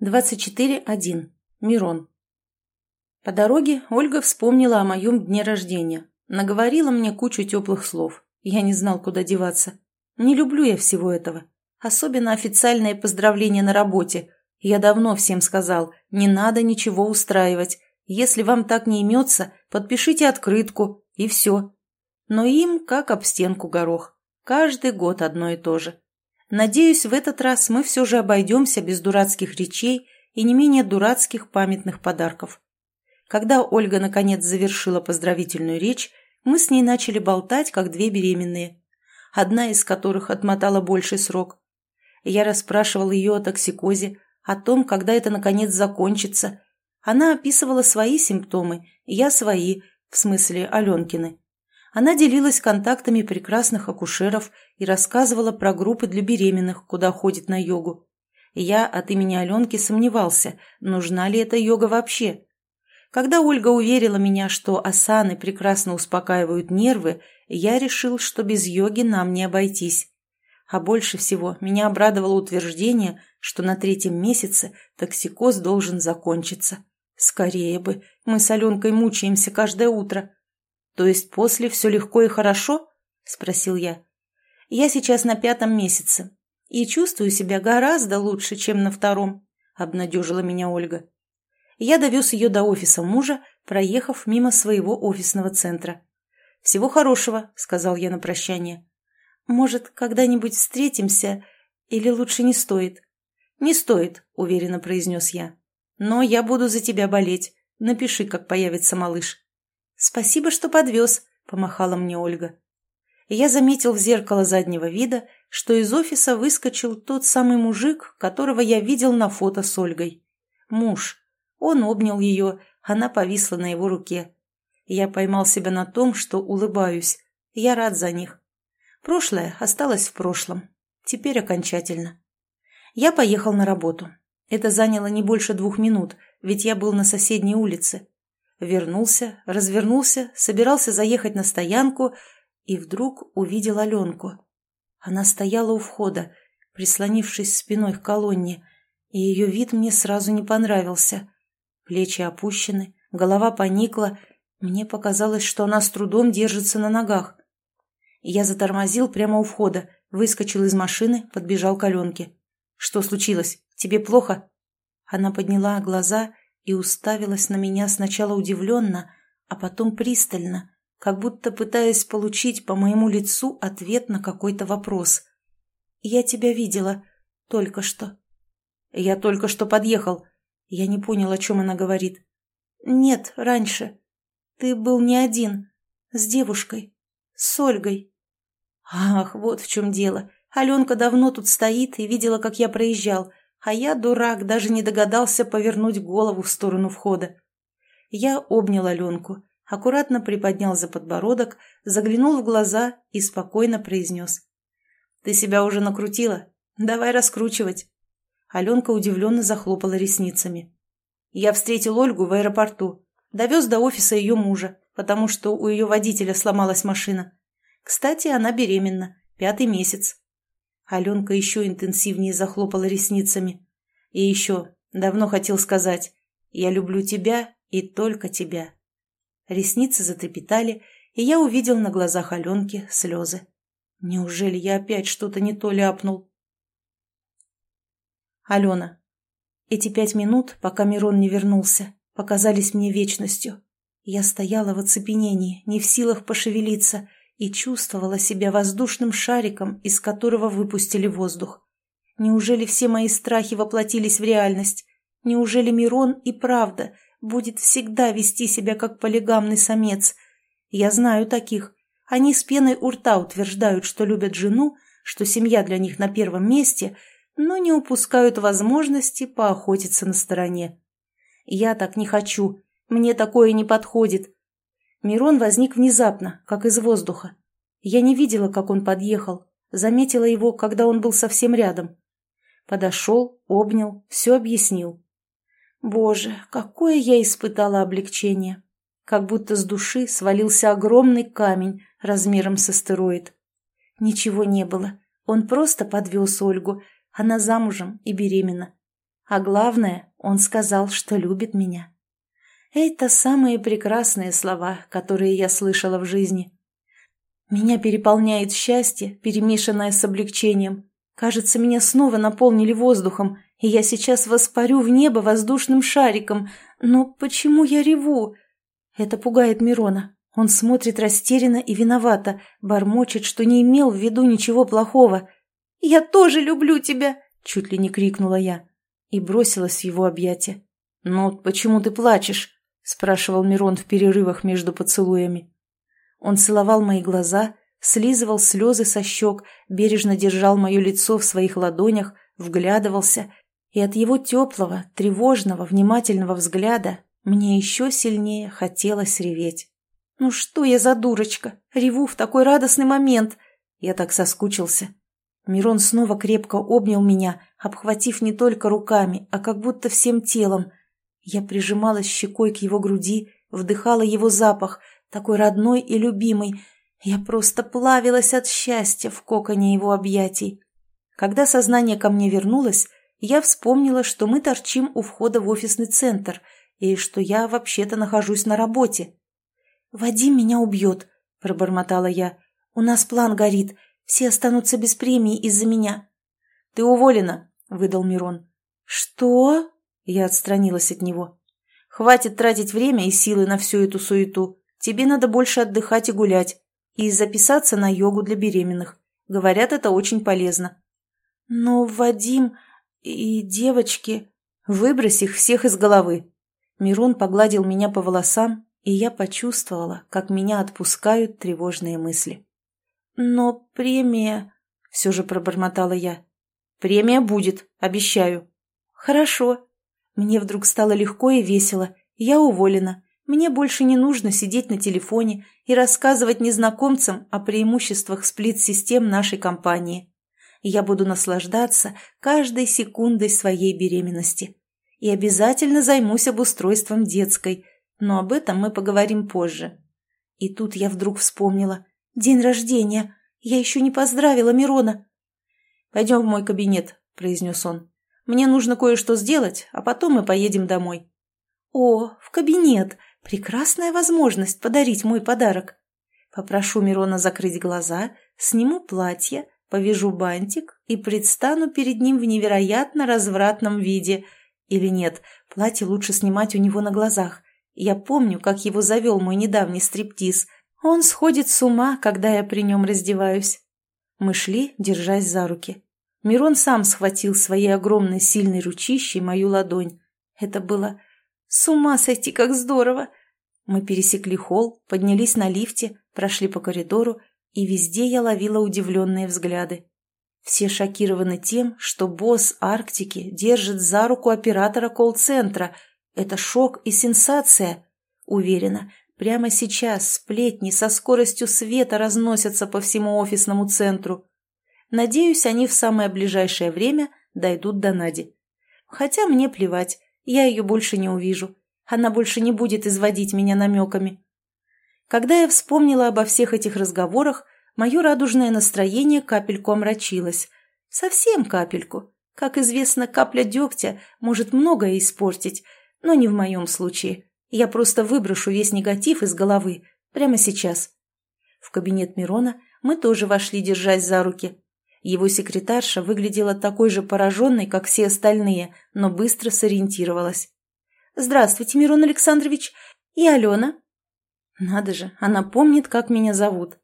24.1. Мирон. По дороге Ольга вспомнила о моем дне рождения. Наговорила мне кучу теплых слов. Я не знал, куда деваться. Не люблю я всего этого. Особенно официальные поздравления на работе. Я давно всем сказал, не надо ничего устраивать. Если вам так не имется, подпишите открытку, и все. Но им как об стенку горох. Каждый год одно и то же. Надеюсь, в этот раз мы все же обойдемся без дурацких речей и не менее дурацких памятных подарков. Когда Ольга наконец завершила поздравительную речь, мы с ней начали болтать, как две беременные, одна из которых отмотала больший срок. Я расспрашивал ее о токсикозе, о том, когда это наконец закончится. Она описывала свои симптомы, я свои, в смысле Аленкины. Она делилась контактами прекрасных акушеров и рассказывала про группы для беременных, куда ходит на йогу. Я от имени Аленки сомневался, нужна ли эта йога вообще. Когда Ольга уверила меня, что асаны прекрасно успокаивают нервы, я решил, что без йоги нам не обойтись. А больше всего меня обрадовало утверждение, что на третьем месяце токсикоз должен закончиться. Скорее бы, мы с Аленкой мучаемся каждое утро. «То есть после все легко и хорошо?» – спросил я. «Я сейчас на пятом месяце и чувствую себя гораздо лучше, чем на втором», – обнадежила меня Ольга. Я довез ее до офиса мужа, проехав мимо своего офисного центра. «Всего хорошего», – сказал я на прощание. «Может, когда-нибудь встретимся или лучше не стоит?» «Не стоит», – уверенно произнес я. «Но я буду за тебя болеть. Напиши, как появится малыш». «Спасибо, что подвез», — помахала мне Ольга. я заметил в зеркало заднего вида, что из офиса выскочил тот самый мужик, которого я видел на фото с Ольгой. Муж. Он обнял ее, она повисла на его руке. Я поймал себя на том, что улыбаюсь. Я рад за них. Прошлое осталось в прошлом. Теперь окончательно. Я поехал на работу. Это заняло не больше двух минут, ведь я был на соседней улице. Вернулся, развернулся, собирался заехать на стоянку и вдруг увидел Аленку. Она стояла у входа, прислонившись спиной к колонне, и ее вид мне сразу не понравился. Плечи опущены, голова поникла, мне показалось, что она с трудом держится на ногах. Я затормозил прямо у входа, выскочил из машины, подбежал к Аленке. «Что случилось? Тебе плохо?» Она подняла глаза и уставилась на меня сначала удивленно, а потом пристально, как будто пытаясь получить по моему лицу ответ на какой-то вопрос. «Я тебя видела. Только что». «Я только что подъехал». Я не понял, о чем она говорит. «Нет, раньше. Ты был не один. С девушкой. С Ольгой». «Ах, вот в чем дело. Аленка давно тут стоит и видела, как я проезжал. А я, дурак, даже не догадался повернуть голову в сторону входа. Я обнял Аленку, аккуратно приподнял за подбородок, заглянул в глаза и спокойно произнес. «Ты себя уже накрутила? Давай раскручивать». Аленка удивленно захлопала ресницами. Я встретил Ольгу в аэропорту, довез до офиса ее мужа, потому что у ее водителя сломалась машина. Кстати, она беременна, пятый месяц. Аленка еще интенсивнее захлопала ресницами. И еще, давно хотел сказать, я люблю тебя и только тебя. Ресницы затрепетали, и я увидел на глазах Аленки слезы. Неужели я опять что-то не то ляпнул? Алена. Эти пять минут, пока Мирон не вернулся, показались мне вечностью. Я стояла в оцепенении, не в силах пошевелиться, и чувствовала себя воздушным шариком, из которого выпустили воздух. Неужели все мои страхи воплотились в реальность? Неужели Мирон и правда будет всегда вести себя как полигамный самец? Я знаю таких. Они с пеной у рта утверждают, что любят жену, что семья для них на первом месте, но не упускают возможности поохотиться на стороне. Я так не хочу. Мне такое не подходит. Мирон возник внезапно, как из воздуха. Я не видела, как он подъехал, заметила его, когда он был совсем рядом. Подошел, обнял, все объяснил. Боже, какое я испытала облегчение! Как будто с души свалился огромный камень размером с астероид. Ничего не было, он просто подвез Ольгу, она замужем и беременна. А главное, он сказал, что любит меня. Это самые прекрасные слова, которые я слышала в жизни. Меня переполняет счастье, перемешанное с облегчением. Кажется, меня снова наполнили воздухом, и я сейчас воспарю в небо воздушным шариком. Но почему я реву? Это пугает Мирона. Он смотрит растерянно и виновато, бормочет, что не имел в виду ничего плохого. «Я тоже люблю тебя!» — чуть ли не крикнула я. И бросилась в его объятия. «Ну, почему ты плачешь?» — спрашивал Мирон в перерывах между поцелуями. Он целовал мои глаза, слизывал слезы со щек, бережно держал мое лицо в своих ладонях, вглядывался, и от его теплого, тревожного, внимательного взгляда мне еще сильнее хотелось реветь. «Ну что я за дурочка? Реву в такой радостный момент!» Я так соскучился. Мирон снова крепко обнял меня, обхватив не только руками, а как будто всем телом. Я прижималась щекой к его груди, вдыхала его запах, такой родной и любимый. Я просто плавилась от счастья в коконе его объятий. Когда сознание ко мне вернулось, я вспомнила, что мы торчим у входа в офисный центр и что я вообще-то нахожусь на работе. «Вадим меня убьет», — пробормотала я. «У нас план горит. Все останутся без премии из-за меня». «Ты уволена», — выдал Мирон. «Что?» — я отстранилась от него. «Хватит тратить время и силы на всю эту суету. Тебе надо больше отдыхать и гулять. И записаться на йогу для беременных. Говорят, это очень полезно». «Но Вадим и девочки...» «Выбрось их всех из головы». Мирон погладил меня по волосам, и я почувствовала, как меня отпускают тревожные мысли. «Но премия...» — все же пробормотала я. «Премия будет, обещаю». «Хорошо». Мне вдруг стало легко и весело. Я уволена. Мне больше не нужно сидеть на телефоне и рассказывать незнакомцам о преимуществах сплит-систем нашей компании. Я буду наслаждаться каждой секундой своей беременности. И обязательно займусь обустройством детской, но об этом мы поговорим позже. И тут я вдруг вспомнила. День рождения. Я еще не поздравила Мирона. «Пойдем в мой кабинет», — произнес он. «Мне нужно кое-что сделать, а потом мы поедем домой». «О, в кабинет! Прекрасная возможность подарить мой подарок. Попрошу Мирона закрыть глаза, сниму платье, повяжу бантик и предстану перед ним в невероятно развратном виде. Или нет, платье лучше снимать у него на глазах. Я помню, как его завел мой недавний стриптиз. Он сходит с ума, когда я при нем раздеваюсь. Мы шли, держась за руки. Мирон сам схватил своей огромной сильной ручищей мою ладонь. Это было... С ума сойти, как здорово! Мы пересекли холл, поднялись на лифте, прошли по коридору, и везде я ловила удивленные взгляды. Все шокированы тем, что босс Арктики держит за руку оператора колл-центра. Это шок и сенсация. Уверена, прямо сейчас сплетни со скоростью света разносятся по всему офисному центру. Надеюсь, они в самое ближайшее время дойдут до Нади. Хотя мне плевать, я ее больше не увижу. Она больше не будет изводить меня намеками. Когда я вспомнила обо всех этих разговорах, мое радужное настроение капельку омрачилось. Совсем капельку. Как известно, капля дегтя может многое испортить, но не в моем случае. Я просто выброшу весь негатив из головы прямо сейчас. В кабинет Мирона мы тоже вошли, держась за руки. Его секретарша выглядела такой же пораженной, как все остальные, но быстро сориентировалась. «Здравствуйте, Мирон Александрович. И Алена». «Надо же, она помнит, как меня зовут».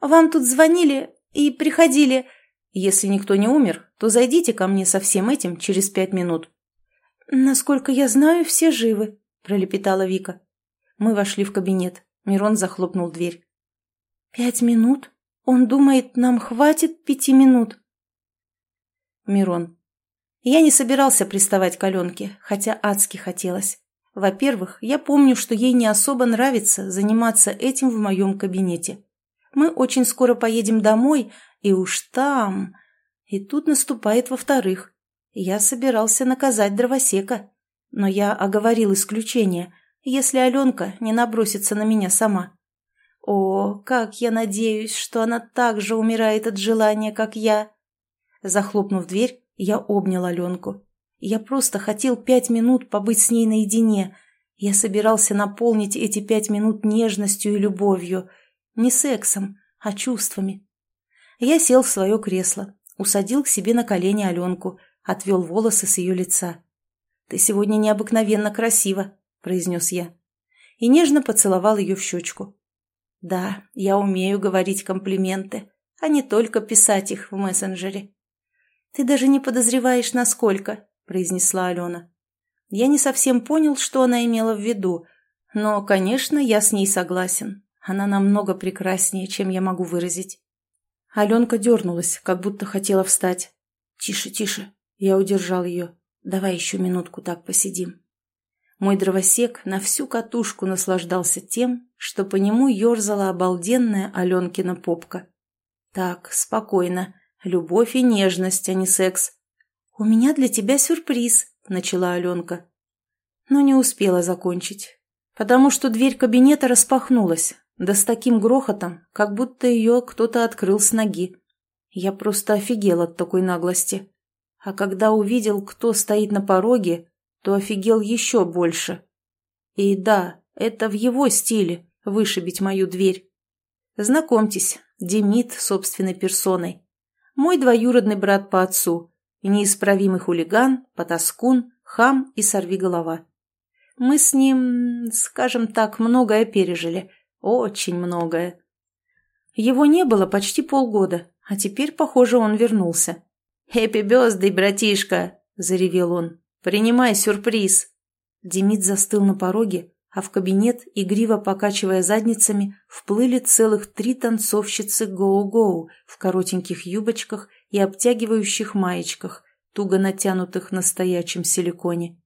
«Вам тут звонили и приходили...» «Если никто не умер, то зайдите ко мне со всем этим через пять минут». «Насколько я знаю, все живы», — пролепетала Вика. Мы вошли в кабинет. Мирон захлопнул дверь. «Пять минут? Он думает, нам хватит пяти минут?» Мирон. Я не собирался приставать к Аленке, хотя адски хотелось. Во-первых, я помню, что ей не особо нравится заниматься этим в моем кабинете. Мы очень скоро поедем домой, и уж там... И тут наступает во-вторых. Я собирался наказать дровосека. Но я оговорил исключение, если Аленка не набросится на меня сама. О, как я надеюсь, что она так же умирает от желания, как я. Захлопнув дверь, я обнял Аленку. Я просто хотел пять минут побыть с ней наедине. Я собирался наполнить эти пять минут нежностью и любовью. Не сексом, а чувствами. Я сел в свое кресло, усадил к себе на колени Аленку, отвел волосы с ее лица. «Ты сегодня необыкновенно красива», — произнес я. И нежно поцеловал ее в щечку. «Да, я умею говорить комплименты, а не только писать их в мессенджере». «Ты даже не подозреваешь, насколько», — произнесла Алена. Я не совсем понял, что она имела в виду, но, конечно, я с ней согласен. Она намного прекраснее, чем я могу выразить. Аленка дернулась, как будто хотела встать. «Тише, тише!» Я удержал ее. «Давай еще минутку так посидим». Мой дровосек на всю катушку наслаждался тем, что по нему ерзала обалденная Аленкина попка. «Так, спокойно. Любовь и нежность, а не секс». «У меня для тебя сюрприз», — начала Аленка. Но не успела закончить, потому что дверь кабинета распахнулась, да с таким грохотом, как будто ее кто-то открыл с ноги. Я просто офигел от такой наглости. А когда увидел, кто стоит на пороге, то офигел еще больше. И да, это в его стиле – вышибить мою дверь. Знакомьтесь, Демид собственной персоной. Мой двоюродный брат по отцу, неисправимый хулиган, потаскун, хам и сорвиголова. Мы с ним, скажем так, многое пережили – очень многое. Его не было почти полгода, а теперь, похоже, он вернулся. «Хэппи бёздэй, братишка!» – заревел он. «Принимай сюрприз!» Демид застыл на пороге, а в кабинет, игриво покачивая задницами, вплыли целых три танцовщицы гоу-гоу в коротеньких юбочках и обтягивающих маечках, туго натянутых на стоячем силиконе.